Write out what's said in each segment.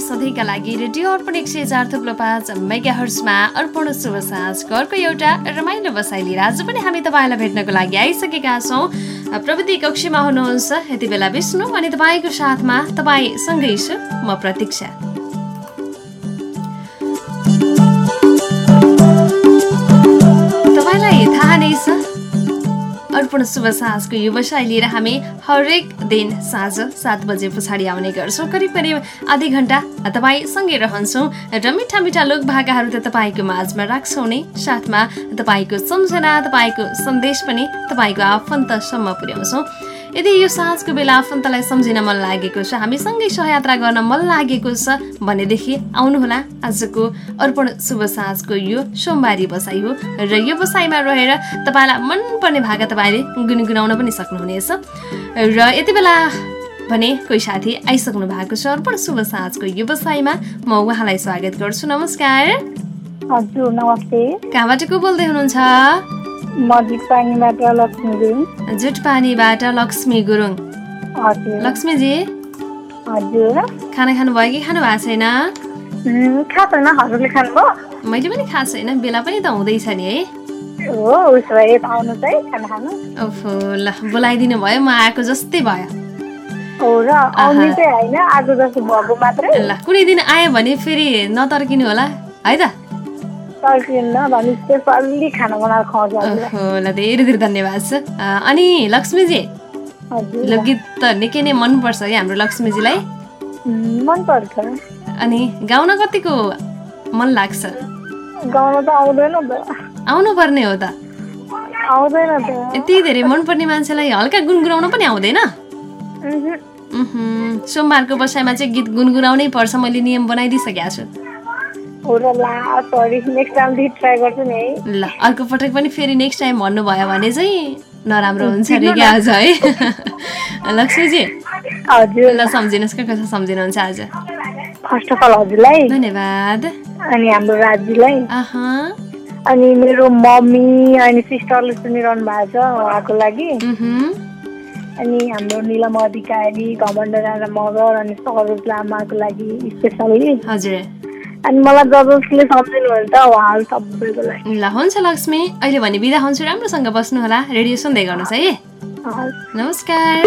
सधैँका लागि रेडियो अर्पण एक सय चार थुप्रो पाँच मेगा हर्समा अर्पण शुभ साँझको अर्को एउटा रमाइलो बसाइ लिएर आज पनि हामी तपाईँलाई भेट्नको लागि आइसकेका छौँ। प्रविधि कक्षमा हुनुहुन्छ। यति बेला विष्णु अनि तपाईँको साथमा तपाईँसँगै छु। म प्रतीक्षा। अर्पण शुभ साँझको व्यवसाय लिएर हामी हरेक दिन साँझ सात बजे पछाडि आउने गर्छौँ। करिब करिब आधी घन्टा तपाईँसँगै रहन्छौँ र मिठा मिठा लोक भाकाहरू त तपाईँको माझमा राख्छौँ नै। साथमा तपाईँको सम्झना तपाईँको सन्देश पनि तपाईँको आफन्तसम्म पुर्याउँछौँ। यदि यो साँझको बेला आफन्तलाई सम्झिन मन लागेको छ हामीसँगै सहयात्रा गर्न मन लागेको छ भनेदेखि आउनुहोला। आजको अर्पण शुभ साँझको यो सोमबारी बसाइ हो र यो बसाइमा रहेर तपाईँलाई मनपर्ने भाका तपाईँले गुनगुनाउन पनि सक्नुहुनेछ। र यति बेला भने कोही साथी आइसक्नु भएको छ अर्पण शुभ साँझको यो बसाइमा म उहाँलाई स्वागत गर्छु। नमस्कार। हजुर नमस्ते। कहाँबाट को बोल्दै हुनुहुन्छ? जुटपानीबाट लक्ष्मी गुरुङ। लक्ष्मीजी खाना खानुभयो कि खानु भएको छैन मैले पनि खाएको छैन बेला पनि त हुँदैछ नि है। ओहो ल बोलाइदिनु भयो म आएको जस्तै भयो। ल कुनै दिन आयो भने फेरि नतर्किनु होला है त? ल धेरै धेरै धन्यवाद छ अनि लक्ष्मीजी हजुर। लोकगीत त निकै नै मनपर्छ है हाम्रो लक्ष्मीजीलाई। मनपर्छ। अनि गाउन कतिको मन लाग्छ गाउन त आउँदैन त। आउनुपर्ने हो त। आउँदैन त। यति धेरै मनपर्ने मान्छेलाई हल्का गुनगुनाउन पनि आउँदैन? सोमबारको बसाइमा चाहिँ गीत गुनगुनाउनै पर्छ मैले नियम बनाइदिइसकेको छु। हो र ला सरी नेक्स्ट ट्राई गर्छु नि है। ल अर्को पटक पनि फेरि नेक्स्ट टाइम भन्नुभयो भने चाहिँ नराम्रो हुन्छ अरे क्या आज है? लक्ष्मीजी। हजुर। ल सम्झिनुहोस् कहाँ कसो सम्झिनुहुन्छ आज? फर्स्ट अफ अल हजुरलाई। धन्यवाद। अनि हाम्रो राज्यलाई अनि मेरो मम्मी अनि सिस्टरले सुनिरहनु भएको छ उहाँको लागि। अनि हाम्रो निलम अधिकारी घमण्ड राणा मगर अनि सरोज लामाको लागि स्पेसल्ली हजुर। अनि मलाई जसले सम्झिनुहुन्छ उहाँहरू सबैको लागि। ल हुन्छ लक्ष्मी। अहिले भने बिदा हुन्छु राम्रोसँग बस्नु होला रेडियो सुन्दै गर्नुहोस् है। नमस्कार।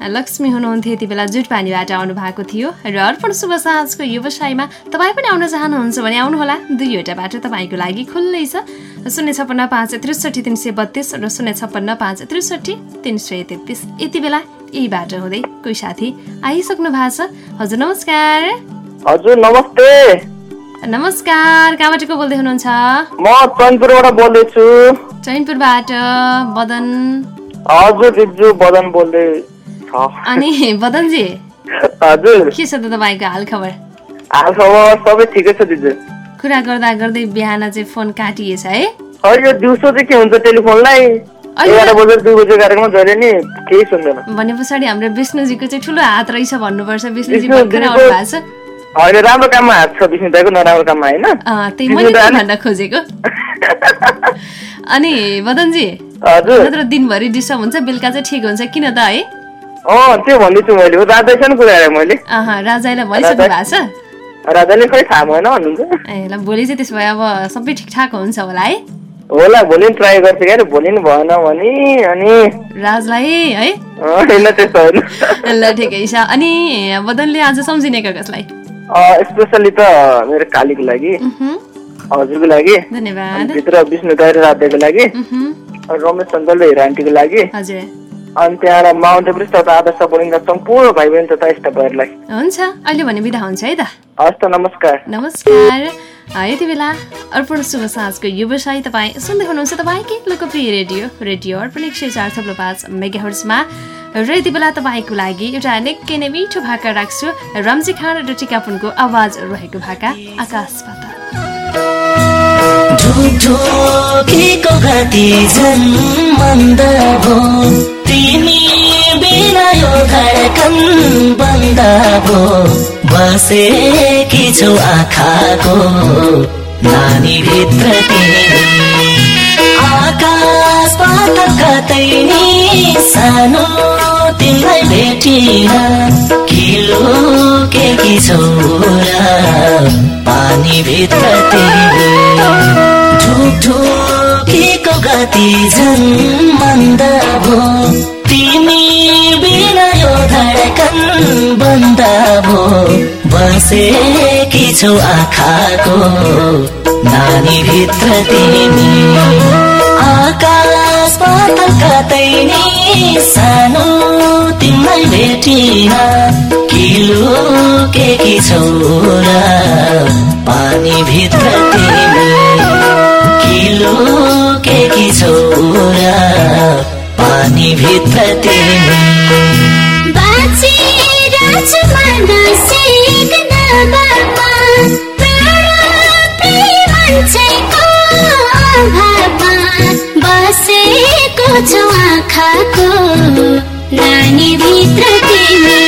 लक्ष्मी हुनुहुन्थ्यो यति बेला जुट पानीबाट आउनु भएको थियो र अर्पण शुभ साँझको व्यवसायमा तपाईँ पनि आउन चाहनुहुन्छ भने आउनुहोला। दुईवटा बाटो तपाईँको लागि खुल्लै छ। शून्य छप्पन्न पाँच त्रिसठी तिन सय बत्तिस र शून्य छप्पन्न पाँच त्रिसठी तिन सय तेत्तिस। यति बेला यही बाटो हुँदै कोही साथी आइसक्नु भएको छ। हजुर नमस्कार। हजुर नमस्ते। नमस्कार कहाँबाट को बोल्दै हुनुहुन्छ? म चैनपुरबाट बोल्दैछु। चैनपुरबाट बदन। हजुर दिजु बदन बोल्दै अनि बदनजी? हजुर। के छ त तपाईँको हालखबर? हाल खबर सबै ठिकै छ दिजु कुरा गर्दा गर्दै बिहान चाहिँ फोन काटिएछ है? है यो दिउँसो चाहिँ के हुन्छ टेलिफोनलाई? भने पछाडि हाम्रो विष्णुजीको चाहिँ ठुलो हात रहेछ भन्नुपर्छ। विष्णुजी भएको छ। होइन राम्रो काममा हात छ विष्णु दाईको नराम्रो काममा होइन? त्यही मैले भन्न खोजेको। अनि बदनजी हजुर। नत्र दिनभरि डिस्टर्ब हुन्छ बेलुका चाहिँ ठिक हुन्छ किन त है? त्यो भन्दैछु मैले राजैसँग कुरा मैले। राजालाई भनिसक्नु भएको छ? राजाले खै थाहा भएन भन्नुहुन्छ। ए ल भोलि चाहिँ त्यसो भए अब सबै ठिकठाक हुन्छ होला है? होला भोलि नि ट्राई गर्छु क्या भोलि नि भएन भने अनि राजलाई है? होइन त्यस्तो होइन। ल ठिकै छ। अनि बदनले आज सम्झिने कसलाई? स्पेसली त मेरो कालीको लागि हजुरको लागि भित्र विष्णु दाइ र राधेको लागि रमेश सङ्कल र हिरा आन्टीको लागि अनि त्यहाँबाट माउन्ट एभरेस्ट तथा आदर्श बोलिङ सम्पूर्ण भाइ बहिनी तथा स्टाफहरूलाई। हुन्छ अहिले भने बिदा हुन्छ है त। हस् त नमस्कार। नमस्कार। यति बेला अर्पण शुभ साँझको व्यवसाय तपाईँ सुन्दै हुनुहुन्छ तपाईँकै लोकप्रिय रेडियो रेडियो अर्पण एक सय चार थप्लो पाँच मेगाहर्समा र यति बेला तपाईँको लागि एउटा निकै नै मिठो भाका राख्छु। रम्जी खान र टिकापुनको आवाज रहेको भाका आकाश पाताल ढुकढुकीको घाँटी झन् मन्द भो। तिमी बिना यो धडकन बन्द भो। बसेकी छौ आँखाको नानीभित्र तिमी। आकाश पाताल कतै सानो तिमीलाई भेटिन किन लुके कि छोरा पानीभित्र तिमी ढुकढुकीको गति झन् मन्द भो। तिमी बिना यो धडकन बन्द भो। बसेकी छौ आँखाको नानीभित्र तिमी। आकाश पातल कतै नि सानो तिमीलाई भेटिन किलो के कि छोरा पानीभित्र तिमी। किलो के कि छोरा मान्छेको अभावमा बसेको छु आँखाको। नानीभित्र तिमी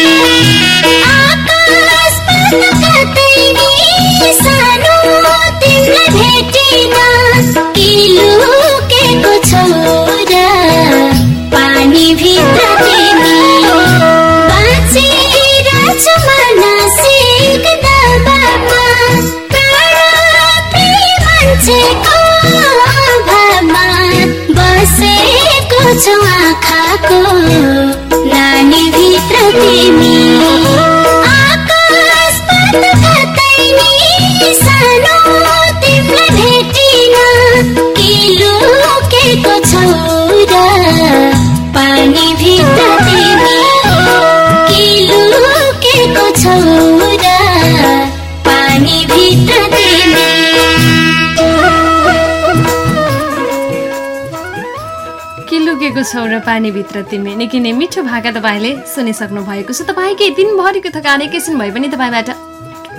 आकाश पात कतै नि सानो तिमीलाई भेटिन कि लुकेको छौ र पानीभित्र तिमी। निकै नै मिठो भाका तपाईँले सुनिसक्नु भएको छ। तपाईँकै दिनभरिको थकान एकैछिन भए पनि तपाईँबाट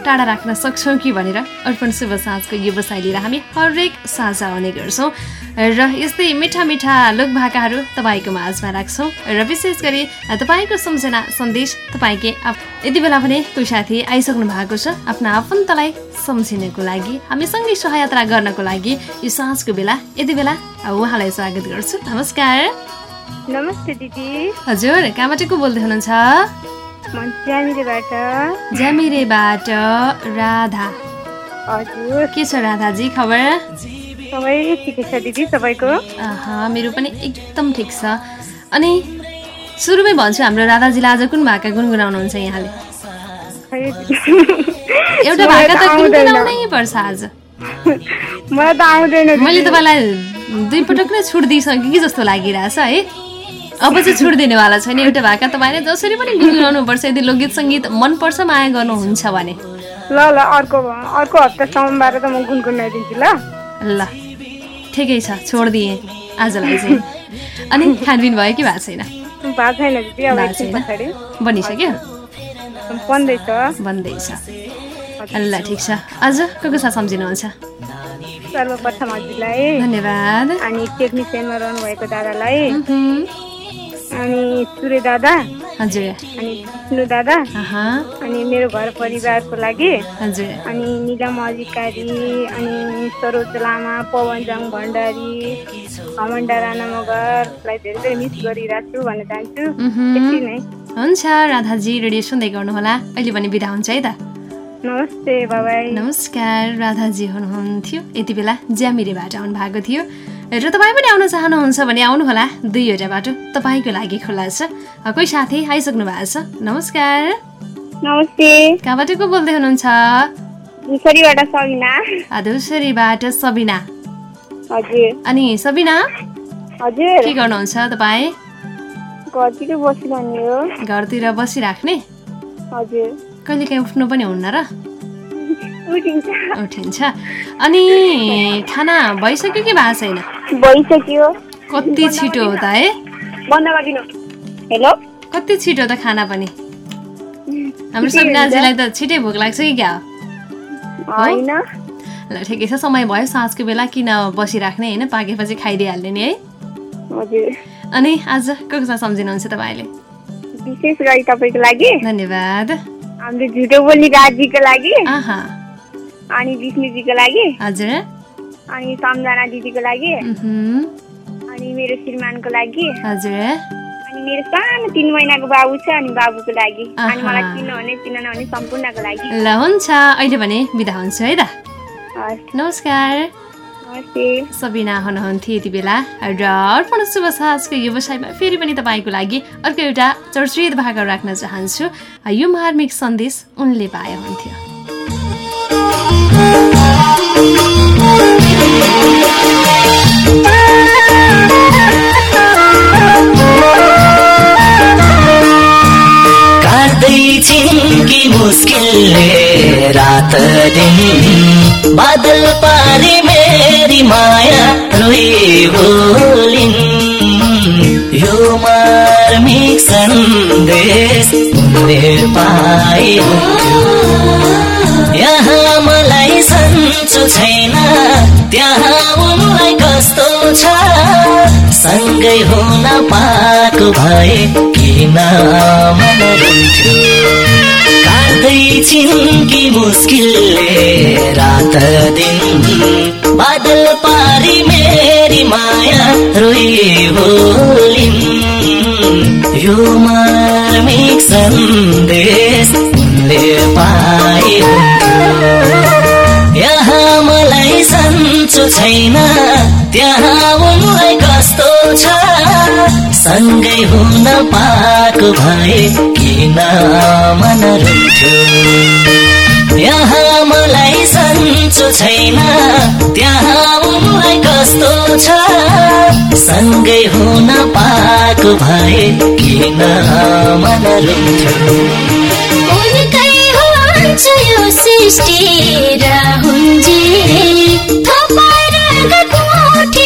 टाढा राख्न सक्छौँ कि भनेर अर्पण शुभ साँझको व्यवसाय लिएर हामी हरेक साझा आउने गर्छौँ। र यस्तै मिठा मिठा लोकभाकाहरू तपाईँको माझमा राख्छौँ। र विशेष गरी तपाईँको सम्झना सन्देश तपाईँकै आफ- यति बेला पनि कोही साथी आइसक्नु भएको छ। आफ्ना आफन्तलाई सम्झिनको लागि हामीसँगै सहयात्रा गर्नको लागि यो साँझको बेला यति बेला उहाँलाई स्वागत गर्छु। नमस्कार। नमस्ते दिदी। हजुर कहाँबाट को बोल्दै हुनुहुन्छ? ज्यामिरेबाट राधा। हजुर। के छ राधाजी खबर? सबै ठिकै छ दिदी सबैको? मेरो पनि एकदम ठिक छ। अनि सुरुमै भन्छु हाम्रो राधाजीलाई आज कुन भाका गुनगुनाउनुहुन्छ यहाँले? एउटा भाका त गुनगुनाउनै पर्छ आज। मलाई त आउँदैन। मैले तपाईँलाई दुई पटक नै छुट दिइसकेँ कि जस्तो लागिरहेछ है? अब चाहिँ छुट दिनेवाला छैन एउटा भाका तपाईँले जसरी पनि गुनगुनाउनु पर्छ यदि लोकगीत सङ्गीत मनपर्छ माया गर्नुहुन्छ भने। ल ल अर्को अर्को हप्ता सोमबार त म गुनगुनाइदिन्छु ल। ल ठिकै छ छोडिदिएँ आजलाई चाहिँ अनि खानपिन भयो कि भएको छैन? भएको दिदी अब बनिसक्यो? बन्दैछ। बन्दैछ। ल ठिक छ। अझ को को साथ सम्झिनुहुन्छ? सर्वप्रथम हजुरलाई धन्यवाद। अनि टेक्निसियनमा रहनुभएको दादालाई। अनि सूर्य दादा। हजुर। अनि विष्णु दादा। अनि मेरो घर परिवारको लागि। हजुर। अनि निलम अधिकारी अनि सरोज लामा पवनजङ भण्डारी घमण्डा राणा मगरलाई धेरै धेरै मिस गरिरहेको छु भन्न चाहन्छु। हुन्छ राधाजी रेडियो सुन्दै गर्नुहोला। अहिले भने बिदा हुन्छ है त नमस्ते बाबाई। नमस्कार राधाजी हुनुहुन्थ्यो। यति बेला ज्यामिरेबाट आउनु भएको थियो। र तपाईँ पनि आउन चाहनुहुन्छ भने आउनुहोला। दुईवटा बाटो तपाईँको लागि खुल्ला छ। कोही साथी आइसक्नु भएको छ? नमस्कार। नमस्ते। कहाँबाट को बोल्दै हुनुहुन्छ? सबिना। धुसरीबाट सबिना। हजुर। अनि सबिना के गर्नुहुन्छ तपाईँ? घरतिर बसिराख्ने? हजुर। कहिले काहीँ उठ्नु पनि हुन्न र? उठिन्छ। अनि खाना भइसक्यो कि भएको छैन? भइसक्यो। कति छिटो हो त है? हेलो? कति छिटो त खाना पनि? हाम्रो सबिनाजीलाई त छिटै भोक लाग्छ कि क्या? ल ठिकै छ। समय भयो। साँझको बेला किन बसिराख्ने होइन? पाकेपछि खाइदिइहाल्ने नि है? अनि आज को को साथ सम्झिनुहुन्छ तपाईँले? विशेष गरी तपाईँको लागि। धन्यवाद। हाम्रो झुटो बोल्ने राजीको लागि अनि विष्णुजीको लागि हजुर। अनि सम्झना दिदीको लागि अनि मेरो श्रीमानको लागि हजुर। अनि मेरो सानो तिन महिनाको बाबु छ अनि बाबुको लागि। अनि। मलाई चिन्नुहुने चिन्न नहुने सम्पूर्णको लागि। ल हुन्छ अहिले भने बिदा हुन्छु है त नमस्कार। सबिना हुनुहुन्थ्यो यति बेला। र अर्पण शुभ साहसको व्यवसायमा फेरि पनि तपाईँको लागि अर्को एउटा चर्चित भाग राख्न चाहन्छु। यो मार्मिक सन्देश उनले पाए हुन्थ्यो। कि मुस्किलले रात दिन बादल पारी मेरी माया रोइ बोलिन्। यो मार्मिक सन्देश उनले यहाँ मलाई सन्चो छैन त्यहाँ उनलाई कस्तो छ? सँगै हुन पाएको भए किन मन रुन्थ्यो काट्दै छिन् कि मुस्किलले रात दिन। बादल पारी मेरी माया रोइ बोलिन् यो मार्मिक सन्देश उनले यहाँ मलाई सन्चो छैन त्यहाँ उनलाई कस्तो छ? सँगै हुन पाएको भए किन मन रुन्थ्यो यहाँ मलाई सन्चो छैन त्यहाँ उनलाई कस्तो छ? सँगै हुन पाएको भए किन मन रुन्थ्यो यो सृष्टि र हुन्जे थपाएर हुन्जे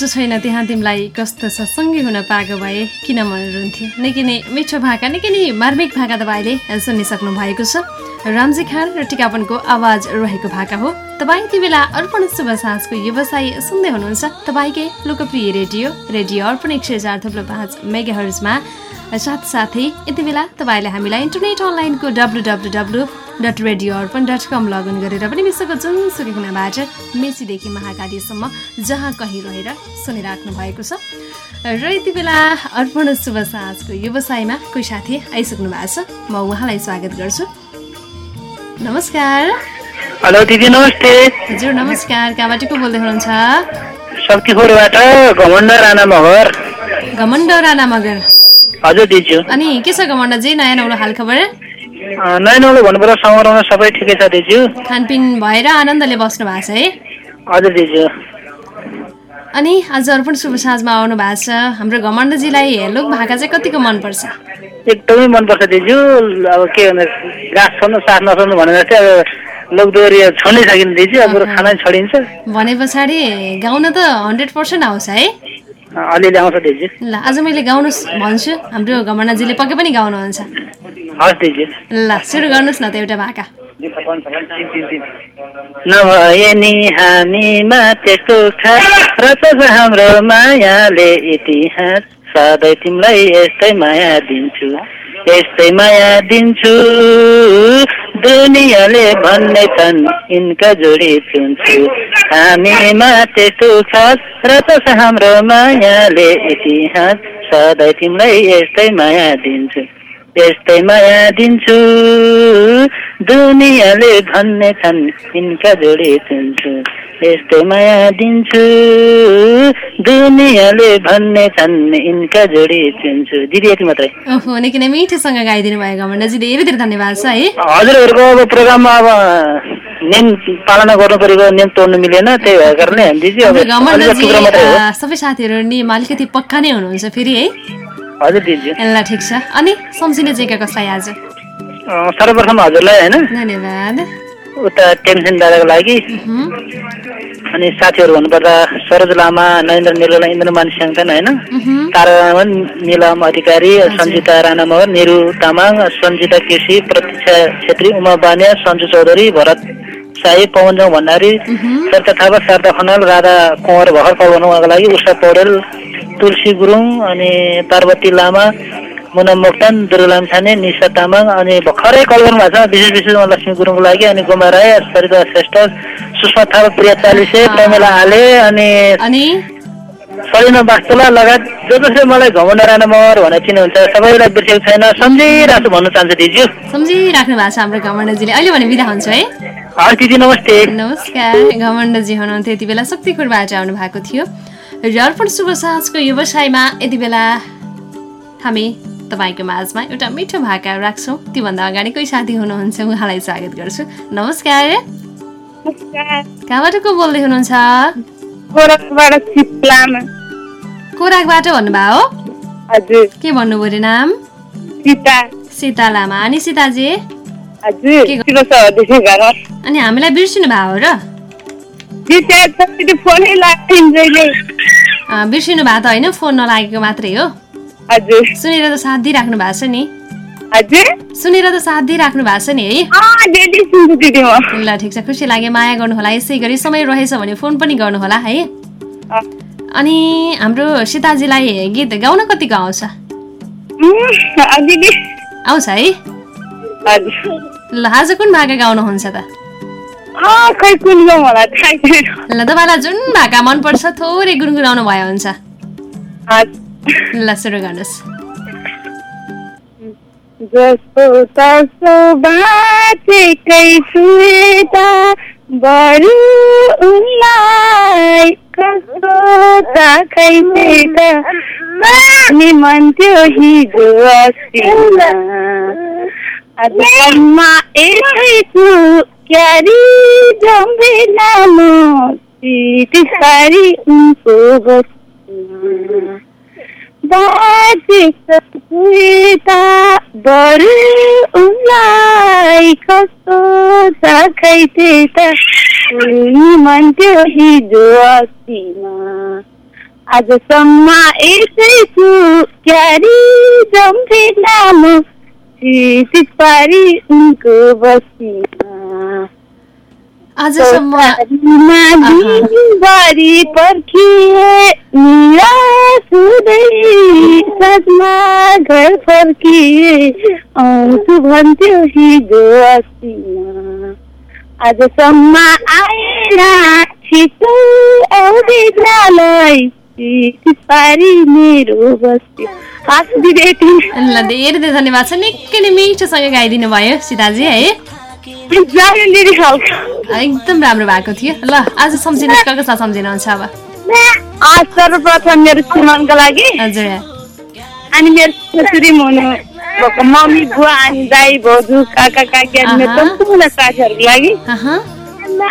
सन्चो छैन त्यहाँ तिमीलाई कस्तो छ सँगै हुन पाएको भए किन मन रुन्थ्यो निकै नै मिठो भाका निकै नै मार्मिक भाका तपाईँले सुनिसक्नु भएको छ। रामजी खान र टिकापनको आवाज रहेको भाका हो। तपाईँ यति बेला अर्पण शुभ साँझको व्यवसाय सुन्दै हुनुहुन्छ। तपाईँकै लोकप्रिय रेडियो रेडियो अर्पण एक सय चार थुप्रो पाँच मेगा साथसाथै यति बेला तपाईँले हामीलाई इन्टरनेट अनलाइनको W W W dot radio Arpan dot com login गरेर पनि विश्वको जुनसुकै कुनाबाट मेचीदेखि महाकालीसम्म जहाँ कहीँ रहेर सुनिराख्नु भएको छ। र यति बेला अर्पण शुभ साँझको व्यवसायमा कोही साथी आइसक्नु भएको छ। म उहाँलाई स्वागत गर्छु। नमस्कार। हेलो दिदी नमस्ते। हजुर नमस्कार। कहाँबाट को बोल्दै हुनुहुन्छ? शक्तिखोरबाट घमण्ड राणा मगर। घमण्ड राणा मगर। हजुर दिजु। अनि के छ घमण्डजी नयाँ नौलो हालखबर। नयाँ नौलो भन्नुपर्दा समारोहमा सबै ठिकै छ दिजु। खानपिन भएर आनन्दले बस्नु भएको छ है? हजुर दिजु। अनि आज अर्पण शुभ साँझमा आउनु भएको छ। हाम्रो घमण्डजीलाई लोक भाका चाहिँ कतिको मनपर्छ? एकदमै मनपर्छ दिजु। अब के भन्दा घाँस छोड्नु साथ नछोड्नु भनेर चाहिँ अब लोकदोहोरी छोड्नै सकिन्छ दिजु। अब खाना छोडिन्छ। भने पछाडि गाउन त हन्ड्रेड पर्सेन्ट आउँछ है? अलिअलि आउँछ दिजु। ल आज मैले गाउनु भन्छु। हाम्रो घमण्डजीले पक्कै पनि गाउनुहुन्छ। ल सुरु गर्नुहोस् न त एउटा भाका। नभए नि हामीमा त्यस्तो खास रच हाम्रो मायाले इतिहास। सधैँ तिमीलाई यस्तै माया दिन्छु यस्तै माया दिन्छु। दुनियाँले भन्ने छन् यिनका जोडी चुन्छु। हामीमा त्यस्तो खास र त हाम्रो मायाले इतिहास। सधैँ तिमीलाई यस्तै माया दिन्छु। यस्तै माया दिन्छु। दुनियाँले भन्ने छन् यिनका जोडी चुन्छु। यस्तै माया दिन्छु। दुनियाँले भन्ने छन् यिनका जोडी चुन्छु। दिदी यति मात्रै। ओहो निकै नै मिठोसँग गाइदिनु भयो गमण्डजी धेरै धेरै धन्यवाद छ है। हजुरहरूको अब प्रोग्राममा अब नियम पालना गर्नु परेको नियम तोड्नु मिलेन त्यही भएको कारणले हामी चाहिँ अब सबै साथीहरू नियम अलिकति पक्का नै हुनुहुन्छ फेरि है। हजुर दिदी। ल ठिक छ। अनि सम्झिने चाहिँ कसलाई आज? सर्वप्रथम हजुरलाई होइन? धन्यवाद। उता टेन्सन दादाको लागि। अनि साथीहरू भन्नुपर्दा सरोज लामा नरेन्द्र निर्मला इन्द्रमान स्याङथन होइन? हुँ, तारामन निलम अधिकारी सञ्जिता राणा मगर निरु तामाङ सञ्जिता केसी प्रतीक्षा छेत्री उमा बानिया सञ्जु चौधरी भरत साई पवनजङ भण्डारी सरिता थापा शारदा खनाल राधा कुँवर भर्खर गर्नु उहाँको लागि उषा पौडेल तुलसी गुरुङ अनि पार्वती लामा मुना मोक्तान दुर्गाम छाने निशा तामाङ अनि भर्खरै कल गर्नु भएको छ। विशेष विशेष लक्ष्मी गुरुङको लागि अनि गोमा राई सरिता श्रेष्ठ सुषमा थापा प्रिया चालिसे प्रमिला आले अनि अनि? सलिना बास्तोला लगायत जो जसले मलाई घमण्ड राणा मगर भनेर चिन्नुहुन्छ सबैलाई बिर्सेको छैन। सम्झिरहेको छु भन्न चाहन्छु दिदी सम्झिराख्नु भएको छ हाम्रो घमण्डजीले। अहिले भने बिदा हुन्छ है। हस् दिदी नमस्ते। नमस्कार। घमण्डजी हुनुहुन्थ्यो यति बेला शक्तिखुरबाट आउनु भएको थियो। र अर्पण शुभ साँझको व्यवसायमा यति बेला हामी तपाईँको माझमा एउटा मिठो भाका राख्छौँ। त्योभन्दा अगाडि कोही साथी हुनुहुन्छ उहाँलाई स्वागत गर्छु। नमस्कार। कहाँबाट को बोल्दै हुनुहुन्छ? कोराकबाट भन्नुभयो? हो के भन्नुभयो अरे नाम? सीता। लामा। अनि सीताजी? अनि हामीलाई बिर्सिनु भयो र? बिर्सिनु भएको त होइन? फोन नलागेको मात्रै हो। हजुर। सुनेर त साथ दिइराख्नु भएको छ नि। हजुर। सुनेर त साथ दिइराख्नु भएको छ नि है। ल ठिक छ। खुसी लाग्यो माया गर्नुहोला। यसै गरी समय रहेछ भने फोन पनि गर्नुहोला है। अनि हाम्रो सीताजीलाई गीत गाउन कतिको आउँछ? आउँछ है। ल आज कुन भाका गाउनुहुन्छ त? खै कुन गाउँ होला थाहै छैन। ल तपाईँलाई जुन भाका मनपर्छ थोरै गुनगुनाउनु भयो हुन्छ। ल सुरु गर्नुहोस्। जस्तो तसो बाँचेकै छुएता बरु उनलाई कस्तो मन हिजो छु क्यारी जम्बे उनको बरु उनलाई कस्तो चाखै त मन त्यो हिजो अस्तिमा। आजसम्म यसै छु क्यारी लामो चिटिस पारी उनको बस्तीमा। आजसम्म घर फर्किए आउँछु भन्थ्यो हिजो अस्तिमा आजसम्म आएन छिटो धेरै धेरै धन्यवाद छ। निकै नै मिठोसँग गाइदिनु भयो सीताजी है। एकदम राम्रो भएको थियो। ल आज सम्झिनुहोस् कसलाई सम्झिनुहुन्छ अब? आज सर्वप्रथम मेरो श्रीमानको लागि। हजुर। अनि मेरो छोरी मुनु मम्मी बुवा अनि दाई भाउजू काका काकी अनि मेरो। सम्पूर्ण साथीहरूको लागि।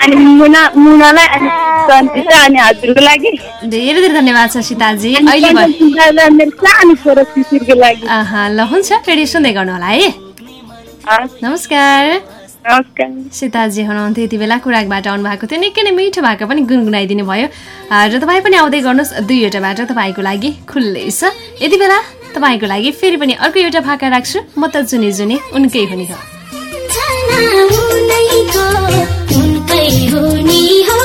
अनि मुना मुनालाई अनि सन्तिता अनि हजुरको लागि। धेरै धेरै धन्यवाद छ सीताजी। अहिले मेरो सानो छोरा शिशिरको लागि। ल हुन्छ रेडियो सुन्दै गर्नु होला है। नमस्कार। सीताजी हुनुहुन्थ्यो यति बेला कुराकबाट आउनु भएको थियो। निकै नै मिठो भएको पनि गुनगुनाइदिनु भयो। र तपाईँ पनि आउँदै गर्नुहोस् दुईवटा बाटो तपाईँको लागि खुल्लै छ। यति बेला तपाईँको लागि फेरि पनि अर्को एउटा भाका राख्छु। म त जुनी जुनी उनकै हुने हो। जना उनैको उनकै हुने हो।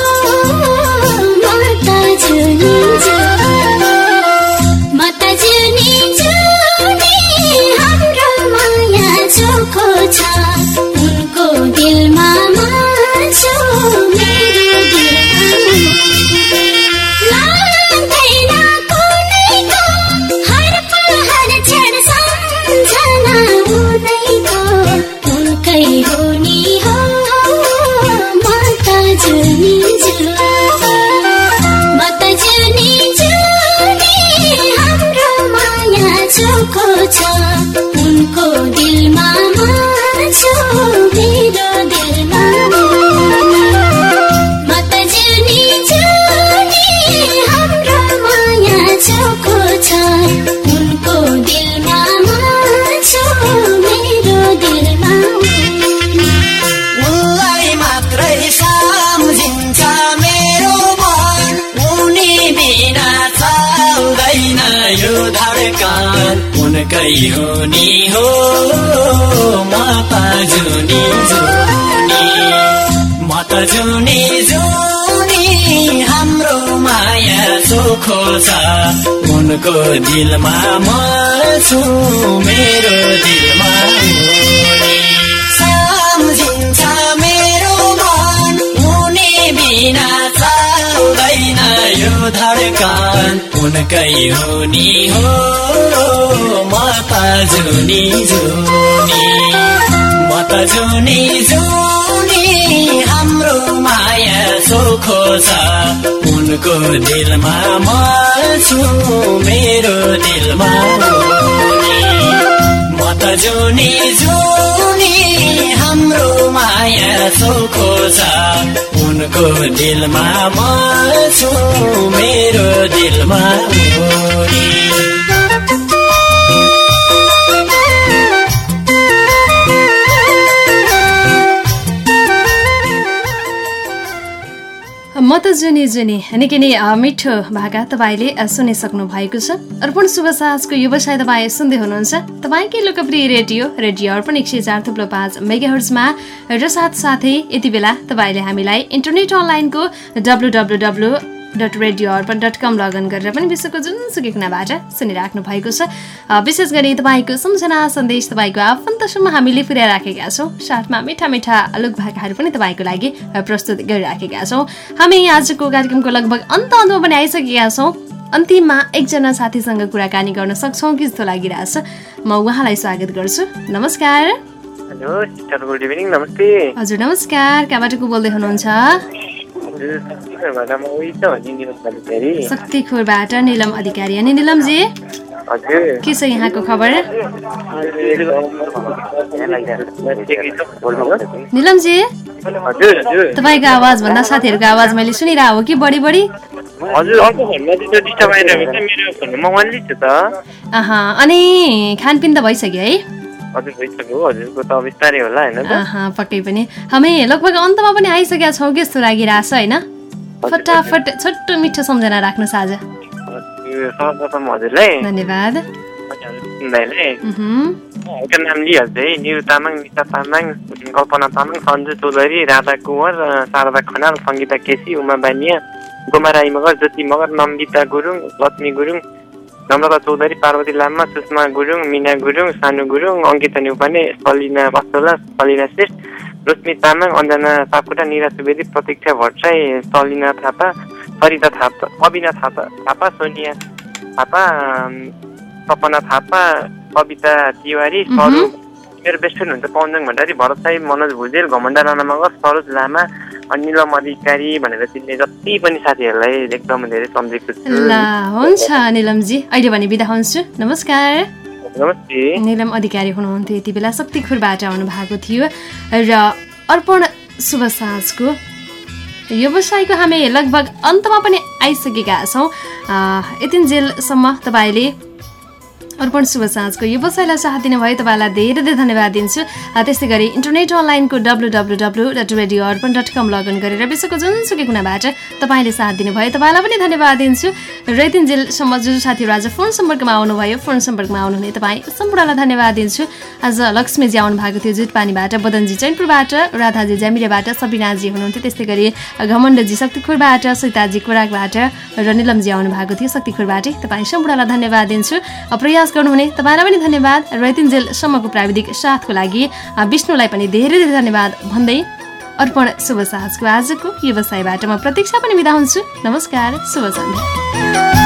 छ उनको दिलमा म छु मेरो दिलमा। सम्झिन्छ मेरो मन उनी बिना चल्दैन यो धडकन। उनकै हुनी हो म त जुनी जुनी। म त जुनी जुनी हाम्रो छ उनको दिलमा म छु मेरो दिलमा। म त जुनी जुनी हाम्रो माया चोखो छ उनको दिलमा छु मेरो दिलमा म त जुनी जुनी निकै नै मिठो भाका तपाईँले सुनिसक्नु भएको छ। अर्पण शुभ साँझको व्यवसाय तपाईँ सुन्दै हुनुहुन्छ। तपाईँकै लोकप्रिय रेडियो रेडियो अर्पण एक सय चार थुप्रो पाँच मेगाहर्जमा र साथसाथै यति बेला तपाईँले हामीलाई इन्टरनेट अनलाइनको W W W dot radio Arpan dot com login गरेर पनि विश्वको जुनसुकै कुनाबाट सुनिराख्नु भएको छ। विशेष गरी तपाईँको सम्झना सन्देश तपाईँको आफन्तसम्म हामीले पुर्याइराखेका छौँ। साथमा मिठा मिठा लोक भाकाहरू पनि तपाईँको लागि प्रस्तुत गरिराखेका छौँ। हामी आजको कार्यक्रमको लगभग अन्त अन्तमा पनि आइसकेका छौँ। अन्तिममा एकजना साथीसँग कुराकानी गर्न सक्छौँ कि जस्तो लागिरहेछ। म उहाँलाई स्वागत गर्छु। नमस्कार। हेलो गुड इभिनिङ नमस्ते। हजुर नमस्कार। कहाँबाट को बोल्दै हुनुहुन्छ? शक्तिखरबाट निलम अधिकारी। अनि निलमजी? के छ यहाँको खबर? निलमजी? तपाईँको आवाजभन्दा साथीहरूको आवाज मैले सुनिरहेको हो कि बढी बढी? अनि खानपिन त भइसक्यो है? हजुर भइसक्यो हजुरको त बिस्तारै होला होइन पक्कै पनि। हामी लगभग अन्तमा पनि आइसकेका छौँ कि जस्तो लागिरहेछ होइन? फटाफट छोटो मिठो सम्झना राख्नु साझा हजुर सर्वप्रथम हजुरलाई। धन्यवाद। एउटा नाम लिइहाल्छु है निरु तामाङ निता तामाङ कल्पना तामाङ सन्जु चौधरी राधा कुँवर शारदा खनाल सङ्गीता केसी उमा बानिया गोमा राई मगर ज्योति मगर नम्बिता गुरुङ लक्ष्मी गुरुङ नम्रता चौधरी पार्वती लामा सुषमा गुरुङ मिना गुरुङ सानु गुरुङ अङ्किता न्युपाने सलिना वास्तोला सलिना श्रेष्ठ रोश्मी तामाङ अन्जना सापकोटा निरा सुवेदी प्रतीक्षा भट्टराई सलिना थापा सरिता थापा अविना थापा थापा सोनिया थापा सपना थापा कविता तिवारी सरू मेरो बेस्ट फ्रेन्ड हुन्छ पवनजङ भण्डारी भरत साई मनोज भुजेल घमण्डा राणा मगर सरोज लामा अनि निलम अधिकारी भनेर चिन्ने जति पनि साथीहरूलाई एकदम धेरै सम्झेको छु। ल हुन्छ निलमजी। अहिले भने बिदा हुन्छु। नमस्कार। नमस्ते। निलम अधिकारी हुनुहुन्थ्यो यति बेला। शक्तिखुरबाट आउनु भएको थियो। र अर्पण शुभ साँझको व्यवसायको हामी लगभग अन्तमा पनि आइसकेका छौँ। यतिन्जेलसम्म तपाईँले अर्पण शुभ साँझको व्यवसायलाई साथ दिनुभयो तपाईँलाई धेरै धेरै धन्यवाद दिन्छु। त्यस्तै गरी इन्टरनेट अनलाइनको W W W dot radio Arpan dot com login गरेर विश्वको जुनसुकै कुनाबाट तपाईँले साथ दिनुभयो। तपाईँलाई पनि धन्यवाद दिन्छु। र यतिन्जेलसम्म जो जो साथीहरू आज फोन सम्पर्कमा आउनुभयो फोन सम्पर्कमा आउनुहुने तपाईँ सम्पूर्णलाई धन्यवाद दिन्छु। आज लक्ष्मीजी आउनु भएको थियो जुटपानीबाट बदनजी चैनपुरबाट राधाजी ज्यामिरेबाट सबिनाजी हुनुहुन्थ्यो। त्यस्तै गरी घमण्डजी शक्तिखुरबाट सैताजी खोराकबाट र निलमजी आउनु भएको थियो शक्तिखुरबाटै। तपाईँ सम्पूर्णलाई धन्यवाद दिन्छु। अ, प्रयास गर्नुहुने तपाईँलाई पनि धन्यवाद र यतिन्जेलसम्मको प्राविधिक साथको लागि विष्णुलाई पनि धेरै धेरै धन्यवाद भन्दै अर्पण शुभ साहसको आजको व्यवसायबाट म प्रतीक्षा पनि बिदा हुन्छु। नमस्कार शुभ सन्ध्या।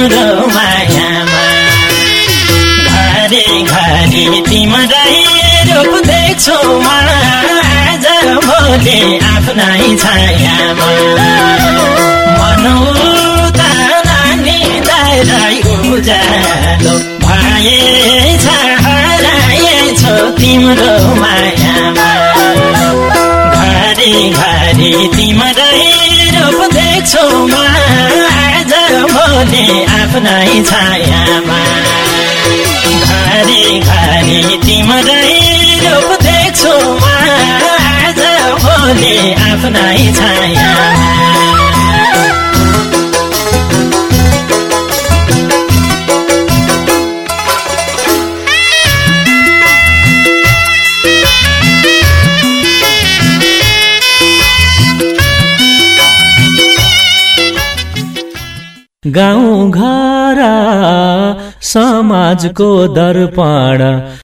तिम्रो मायामा घरि घरि तिम्रै रूप देख्छु म। आज भोलि आफ्नै छायामा। मनौता नानी दाइराई उज्यालो भएछ हराएछौ तिम्रो मायामा। घरि घरि तिम्रै रूप देख्छु म। भोलि आफ्नै छायामा। घरि घरि तिम्रै रूप देख्छु। आज भोलि आफ्नै छायामा। गाउँ घर समाजको दर्पण